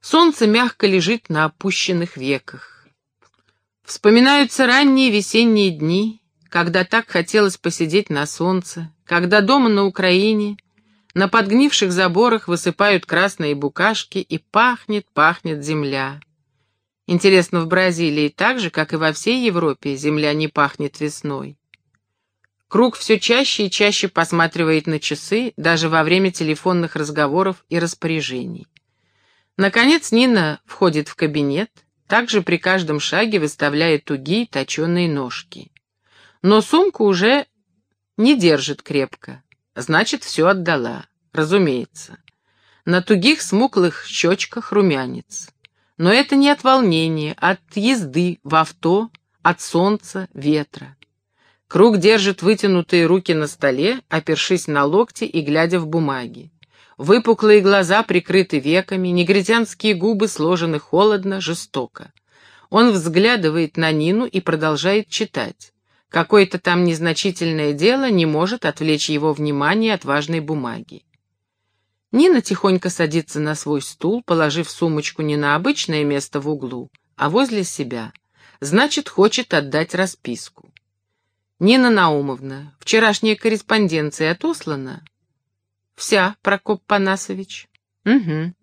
Солнце мягко лежит на опущенных веках. Вспоминаются ранние весенние дни, когда так хотелось посидеть на солнце, когда дома на Украине на подгнивших заборах высыпают красные букашки и пахнет, пахнет земля. Интересно, в Бразилии так же, как и во всей Европе, земля не пахнет весной. Круг все чаще и чаще посматривает на часы, даже во время телефонных разговоров и распоряжений. Наконец Нина входит в кабинет, также при каждом шаге выставляет тугие точеные ножки. Но сумку уже не держит крепко, значит, все отдала, разумеется. На тугих смуклых щечках румянец. Но это не от волнения, а от езды в авто, от солнца, ветра. Круг держит вытянутые руки на столе, опершись на локти и глядя в бумаги. Выпуклые глаза прикрыты веками, негритянские губы сложены холодно, жестоко. Он взглядывает на Нину и продолжает читать. Какое-то там незначительное дело не может отвлечь его внимание от важной бумаги. Нина тихонько садится на свой стул, положив сумочку не на обычное место в углу, а возле себя. Значит, хочет отдать расписку. «Нина Наумовна, вчерашняя корреспонденция отослана?» «Вся, Прокоп Панасович». «Угу».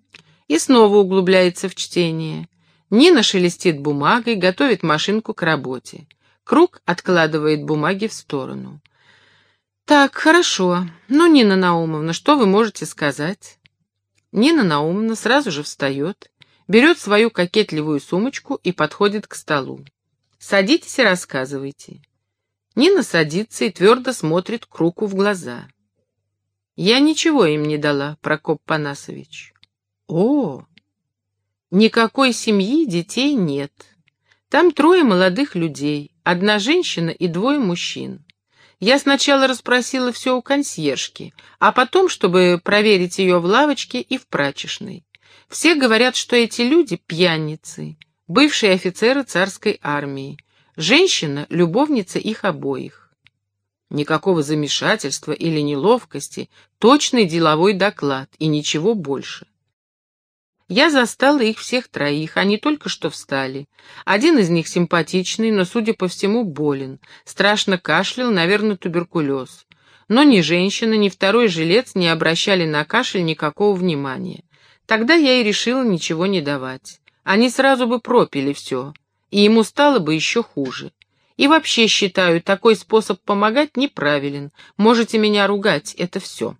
И снова углубляется в чтение. Нина шелестит бумагой, готовит машинку к работе. Круг откладывает бумаги в сторону. «Так, хорошо. Ну, Нина Наумовна, что вы можете сказать?» Нина Наумовна сразу же встает, берет свою кокетливую сумочку и подходит к столу. «Садитесь и рассказывайте». Нина садится и твердо смотрит Круку в глаза. «Я ничего им не дала, Прокоп Панасович». «О, никакой семьи, детей нет. Там трое молодых людей, одна женщина и двое мужчин. Я сначала расспросила все у консьержки, а потом, чтобы проверить ее в лавочке и в прачечной. Все говорят, что эти люди пьяницы, бывшие офицеры царской армии, Женщина — любовница их обоих. Никакого замешательства или неловкости, точный деловой доклад и ничего больше. Я застала их всех троих, они только что встали. Один из них симпатичный, но, судя по всему, болен. Страшно кашлял, наверное, туберкулез. Но ни женщина, ни второй жилец не обращали на кашель никакого внимания. Тогда я и решила ничего не давать. Они сразу бы пропили все и ему стало бы еще хуже. И вообще считаю, такой способ помогать неправилен. Можете меня ругать, это все.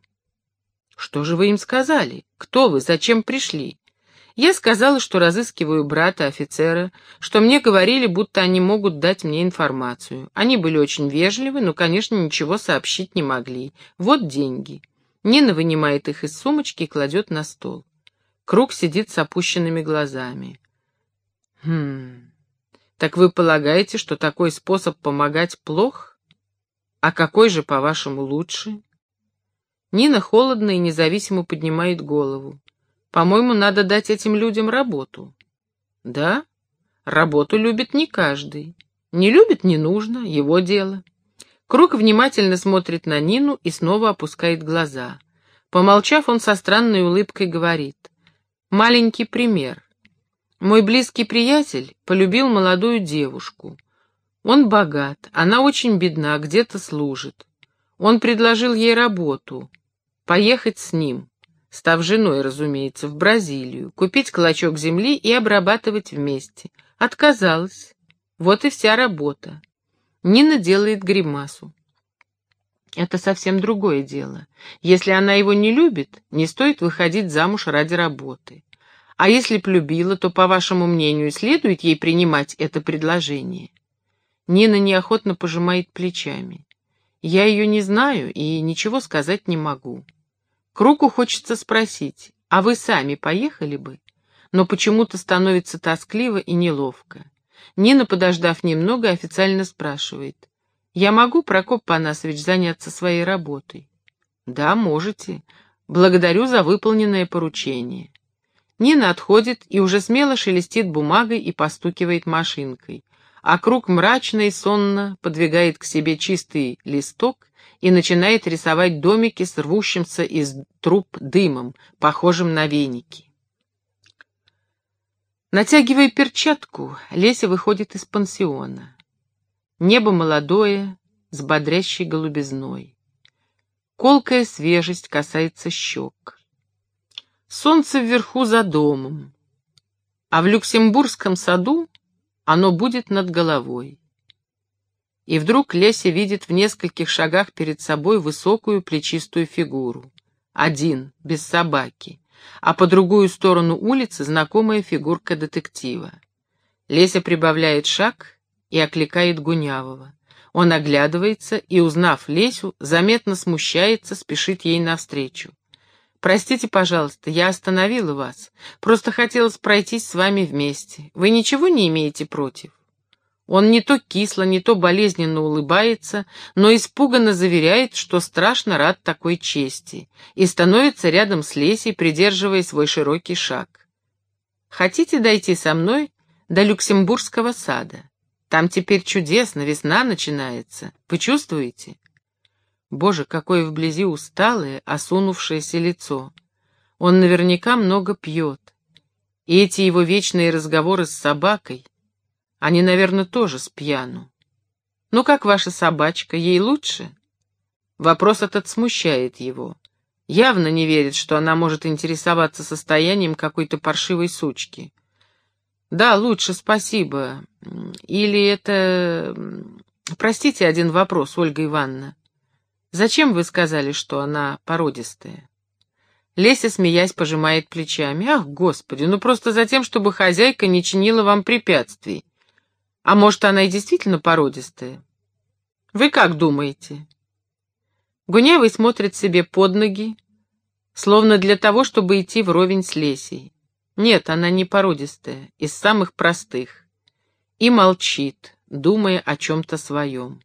Что же вы им сказали? Кто вы? Зачем пришли? Я сказала, что разыскиваю брата офицера, что мне говорили, будто они могут дать мне информацию. Они были очень вежливы, но, конечно, ничего сообщить не могли. Вот деньги. Нина вынимает их из сумочки и кладет на стол. Круг сидит с опущенными глазами. Хм... Так вы полагаете, что такой способ помогать плох? А какой же, по-вашему, лучше? Нина холодно и независимо поднимает голову. По-моему, надо дать этим людям работу. Да? Работу любит не каждый. Не любит — не нужно, его дело. Круг внимательно смотрит на Нину и снова опускает глаза. Помолчав, он со странной улыбкой говорит. Маленький пример. Мой близкий приятель полюбил молодую девушку. Он богат, она очень бедна, где-то служит. Он предложил ей работу, поехать с ним, став женой, разумеется, в Бразилию, купить клочок земли и обрабатывать вместе. Отказалась. Вот и вся работа. Нина делает гримасу. Это совсем другое дело. Если она его не любит, не стоит выходить замуж ради работы. А если б любила, то, по вашему мнению, следует ей принимать это предложение? Нина неохотно пожимает плечами. Я ее не знаю и ничего сказать не могу. Кругу хочется спросить, а вы сами поехали бы? Но почему-то становится тоскливо и неловко. Нина, подождав немного, официально спрашивает. «Я могу, Прокоп Панасович, заняться своей работой?» «Да, можете. Благодарю за выполненное поручение». Нина отходит и уже смело шелестит бумагой и постукивает машинкой. А круг мрачно и сонно подвигает к себе чистый листок и начинает рисовать домики с рвущимся из труб дымом, похожим на веники. Натягивая перчатку, Леся выходит из пансиона. Небо молодое, с бодрящей голубизной. Колкая свежесть касается щек. Солнце вверху за домом, а в Люксембургском саду оно будет над головой. И вдруг Леся видит в нескольких шагах перед собой высокую плечистую фигуру. Один, без собаки, а по другую сторону улицы знакомая фигурка детектива. Леся прибавляет шаг и окликает Гунявого. Он оглядывается и, узнав Лесю, заметно смущается, спешит ей навстречу. «Простите, пожалуйста, я остановила вас. Просто хотелось пройтись с вами вместе. Вы ничего не имеете против?» Он не то кисло, не то болезненно улыбается, но испуганно заверяет, что страшно рад такой чести, и становится рядом с Лесей, придерживая свой широкий шаг. «Хотите дойти со мной до Люксембургского сада? Там теперь чудесно, весна начинается. Вы чувствуете?» Боже, какое вблизи усталое, осунувшееся лицо. Он наверняка много пьет. И эти его вечные разговоры с собакой — они, наверное, тоже с пьяну. Ну, как ваша собачка, ей лучше? Вопрос этот смущает его. Явно не верит, что она может интересоваться состоянием какой-то паршивой сучки. Да, лучше, спасибо. Или это... Простите один вопрос, Ольга Ивановна. Зачем вы сказали, что она породистая? Леся, смеясь, пожимает плечами. Ах, господи, ну просто за тем, чтобы хозяйка не чинила вам препятствий. А может, она и действительно породистая? Вы как думаете? Гунявый смотрит себе под ноги, словно для того, чтобы идти вровень с Лесей. Нет, она не породистая, из самых простых. И молчит, думая о чем-то своем.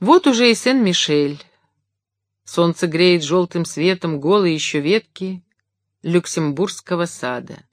Вот уже и Сен-Мишель. Солнце греет желтым светом голые еще ветки Люксембургского сада.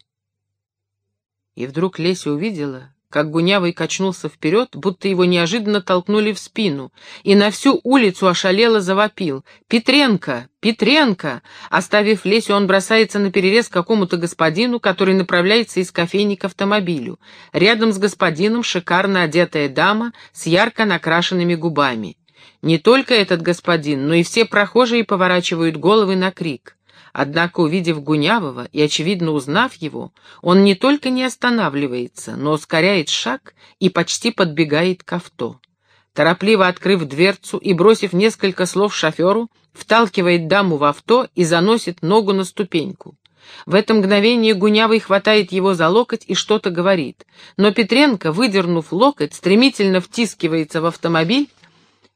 И вдруг Леся увидела, как Гунявый качнулся вперед, будто его неожиданно толкнули в спину, и на всю улицу ошалело завопил. «Петренко! Петренко!» Оставив Лесю, он бросается на перерез какому-то господину, который направляется из кофейни к автомобилю. Рядом с господином шикарно одетая дама с ярко накрашенными губами. Не только этот господин, но и все прохожие поворачивают головы на крик. Однако, увидев Гунявого и, очевидно, узнав его, он не только не останавливается, но ускоряет шаг и почти подбегает к авто. Торопливо открыв дверцу и бросив несколько слов шоферу, вталкивает даму в авто и заносит ногу на ступеньку. В это мгновение Гунявый хватает его за локоть и что-то говорит, но Петренко, выдернув локоть, стремительно втискивается в автомобиль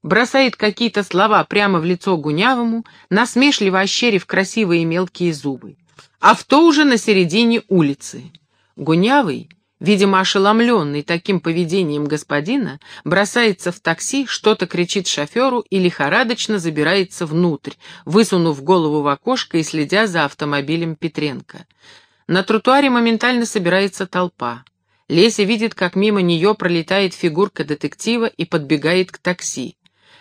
бросает какие-то слова прямо в лицо Гунявому, насмешливо ощерив красивые мелкие зубы. Авто уже на середине улицы. Гунявый, видимо ошеломленный таким поведением господина, бросается в такси, что-то кричит шоферу и лихорадочно забирается внутрь, высунув голову в окошко и следя за автомобилем Петренко. На тротуаре моментально собирается толпа. Леся видит, как мимо нее пролетает фигурка детектива и подбегает к такси.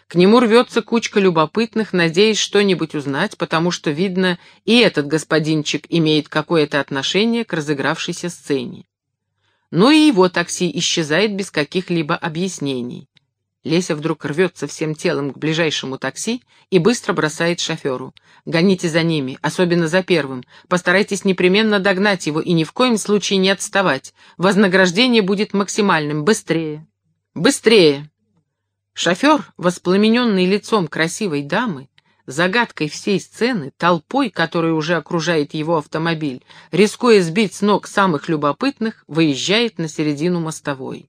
К нему рвется кучка любопытных, надеясь что-нибудь узнать, потому что, видно, и этот господинчик имеет какое-то отношение к разыгравшейся сцене. Но и его такси исчезает без каких-либо объяснений. Леся вдруг рвется всем телом к ближайшему такси и быстро бросает шоферу. «Гоните за ними, особенно за первым. Постарайтесь непременно догнать его и ни в коем случае не отставать. Вознаграждение будет максимальным. Быстрее!» «Быстрее!» Шофер, воспламененный лицом красивой дамы, загадкой всей сцены, толпой, которая уже окружает его автомобиль, рискуя сбить с ног самых любопытных, выезжает на середину мостовой.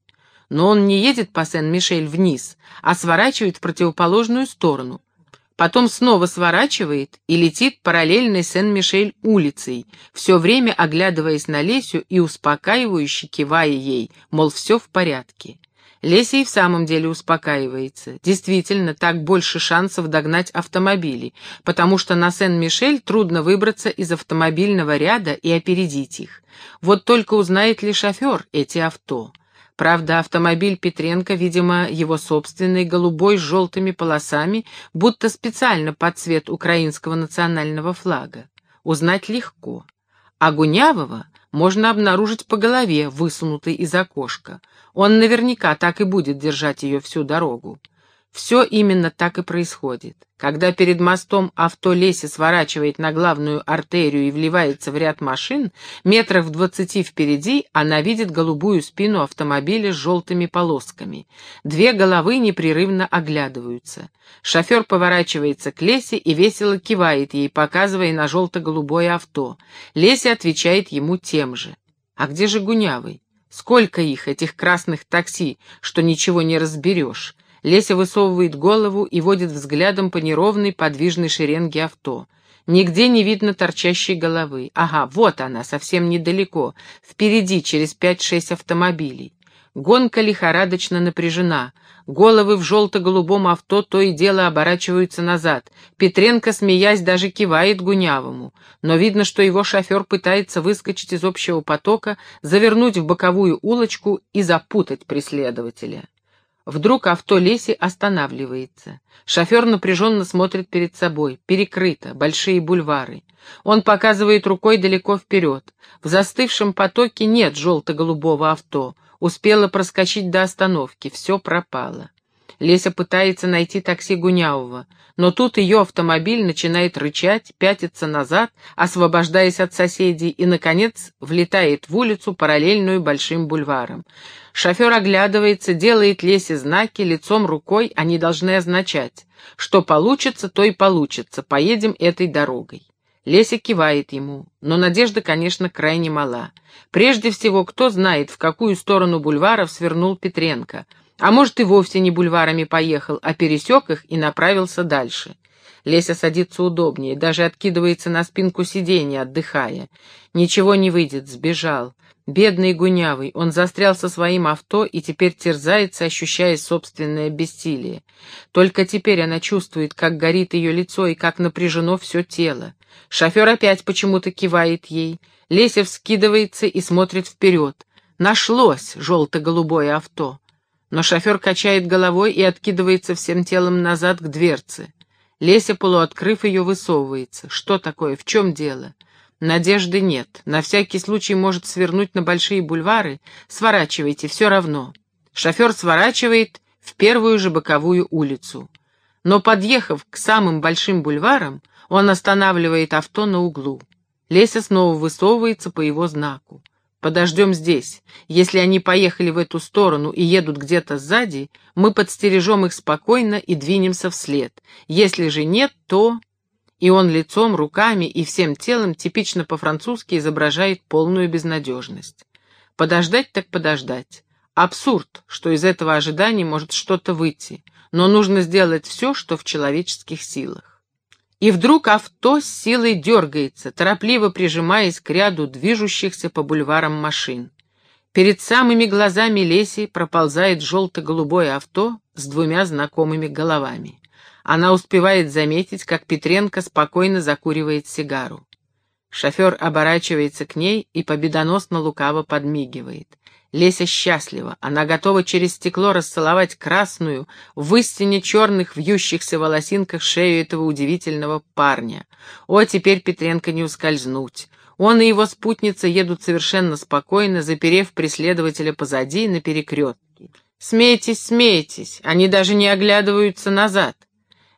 Но он не едет по Сен-Мишель вниз, а сворачивает в противоположную сторону. Потом снова сворачивает и летит параллельной Сен-Мишель улицей, все время оглядываясь на Лесю и успокаивающе кивая ей, мол, все в порядке. Леся и в самом деле успокаивается. Действительно, так больше шансов догнать автомобили, потому что на Сен-Мишель трудно выбраться из автомобильного ряда и опередить их. Вот только узнает ли шофер эти авто. Правда, автомобиль Петренко, видимо, его собственный, голубой с желтыми полосами, будто специально под цвет украинского национального флага. Узнать легко. А Гунявого можно обнаружить по голове, высунутой из окошка. Он наверняка так и будет держать ее всю дорогу. Все именно так и происходит. Когда перед мостом авто Леси сворачивает на главную артерию и вливается в ряд машин, метров в двадцати впереди она видит голубую спину автомобиля с желтыми полосками. Две головы непрерывно оглядываются. Шофер поворачивается к Лесе и весело кивает ей, показывая на желто-голубое авто. Леся отвечает ему тем же. «А где же Гунявый? Сколько их, этих красных такси, что ничего не разберешь?» Леся высовывает голову и водит взглядом по неровной подвижной шеренге авто. Нигде не видно торчащей головы. Ага, вот она, совсем недалеко. Впереди, через пять-шесть автомобилей. Гонка лихорадочно напряжена. Головы в желто-голубом авто то и дело оборачиваются назад. Петренко, смеясь, даже кивает Гунявому. Но видно, что его шофер пытается выскочить из общего потока, завернуть в боковую улочку и запутать преследователя. Вдруг авто Леси останавливается. Шофер напряженно смотрит перед собой. Перекрыто, большие бульвары. Он показывает рукой далеко вперед. В застывшем потоке нет желто-голубого авто. Успела проскочить до остановки. Все пропало. Леся пытается найти такси Гунявого, но тут ее автомобиль начинает рычать, пятиться назад, освобождаясь от соседей, и, наконец, влетает в улицу, параллельную большим бульварам. Шофер оглядывается, делает Лесе знаки, лицом рукой они должны означать. Что получится, то и получится, поедем этой дорогой. Леся кивает ему, но надежда, конечно, крайне мала. Прежде всего, кто знает, в какую сторону бульваров свернул Петренко — а может, и вовсе не бульварами поехал, а пересек их и направился дальше. Леся садится удобнее, даже откидывается на спинку сиденья, отдыхая. Ничего не выйдет, сбежал. Бедный Гунявый, он застрял со своим авто и теперь терзается, ощущая собственное бессилие. Только теперь она чувствует, как горит ее лицо и как напряжено все тело. Шофер опять почему-то кивает ей. Леся вскидывается и смотрит вперед. Нашлось желто-голубое авто но шофер качает головой и откидывается всем телом назад к дверце. Леся, полуоткрыв ее, высовывается. Что такое? В чем дело? Надежды нет. На всякий случай может свернуть на большие бульвары. Сворачивайте, все равно. Шофер сворачивает в первую же боковую улицу. Но, подъехав к самым большим бульварам, он останавливает авто на углу. Леся снова высовывается по его знаку. Подождем здесь. Если они поехали в эту сторону и едут где-то сзади, мы подстережем их спокойно и двинемся вслед. Если же нет, то...» И он лицом, руками и всем телом типично по-французски изображает полную безнадежность. Подождать так подождать. Абсурд, что из этого ожидания может что-то выйти, но нужно сделать все, что в человеческих силах. И вдруг авто с силой дергается, торопливо прижимаясь к ряду движущихся по бульварам машин. Перед самыми глазами Леси проползает желто-голубое авто с двумя знакомыми головами. Она успевает заметить, как Петренко спокойно закуривает сигару. Шофер оборачивается к ней и победоносно лукаво подмигивает. Леся счастлива, она готова через стекло расцеловать красную, в истине черных вьющихся волосинках шею этого удивительного парня. О, теперь Петренко не ускользнуть. Он и его спутница едут совершенно спокойно, заперев преследователя позади на перекрестке. Смейтесь, смейтесь, они даже не оглядываются назад.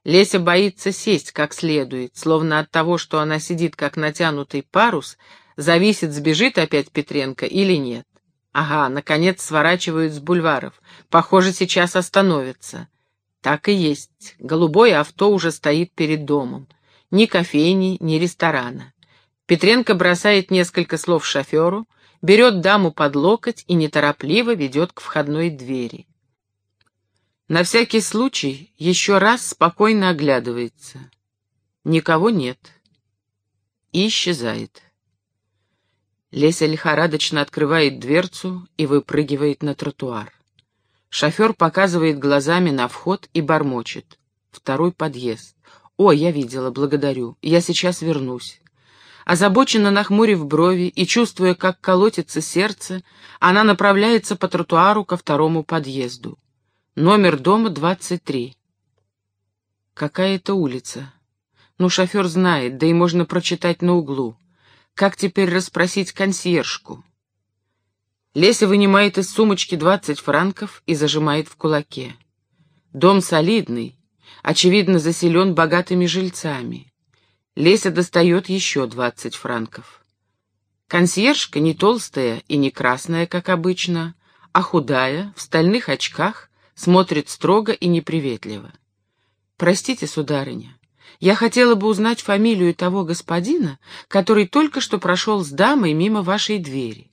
Леся боится сесть как следует, словно от того, что она сидит как натянутый парус, зависит, сбежит опять Петренко или нет. Ага, наконец сворачивают с бульваров. Похоже, сейчас остановятся. Так и есть. Голубое авто уже стоит перед домом. Ни кофейни, ни ресторана. Петренко бросает несколько слов шоферу, берет даму под локоть и неторопливо ведет к входной двери. На всякий случай еще раз спокойно оглядывается. Никого нет. И исчезает. Леся лихорадочно открывает дверцу и выпрыгивает на тротуар. Шофер показывает глазами на вход и бормочет. Второй подъезд. «О, я видела, благодарю. Я сейчас вернусь». Озабоченно нахмурив брови и чувствуя, как колотится сердце, она направляется по тротуару ко второму подъезду. Номер дома 23. Какая это улица? Ну, шофер знает, да и можно прочитать на углу. Как теперь расспросить консьержку? Леся вынимает из сумочки двадцать франков и зажимает в кулаке. Дом солидный, очевидно, заселен богатыми жильцами. Леся достает еще двадцать франков. Консьержка не толстая и не красная, как обычно, а худая, в стальных очках, смотрит строго и неприветливо. «Простите, сударыня, я хотела бы узнать фамилию того господина, который только что прошел с дамой мимо вашей двери.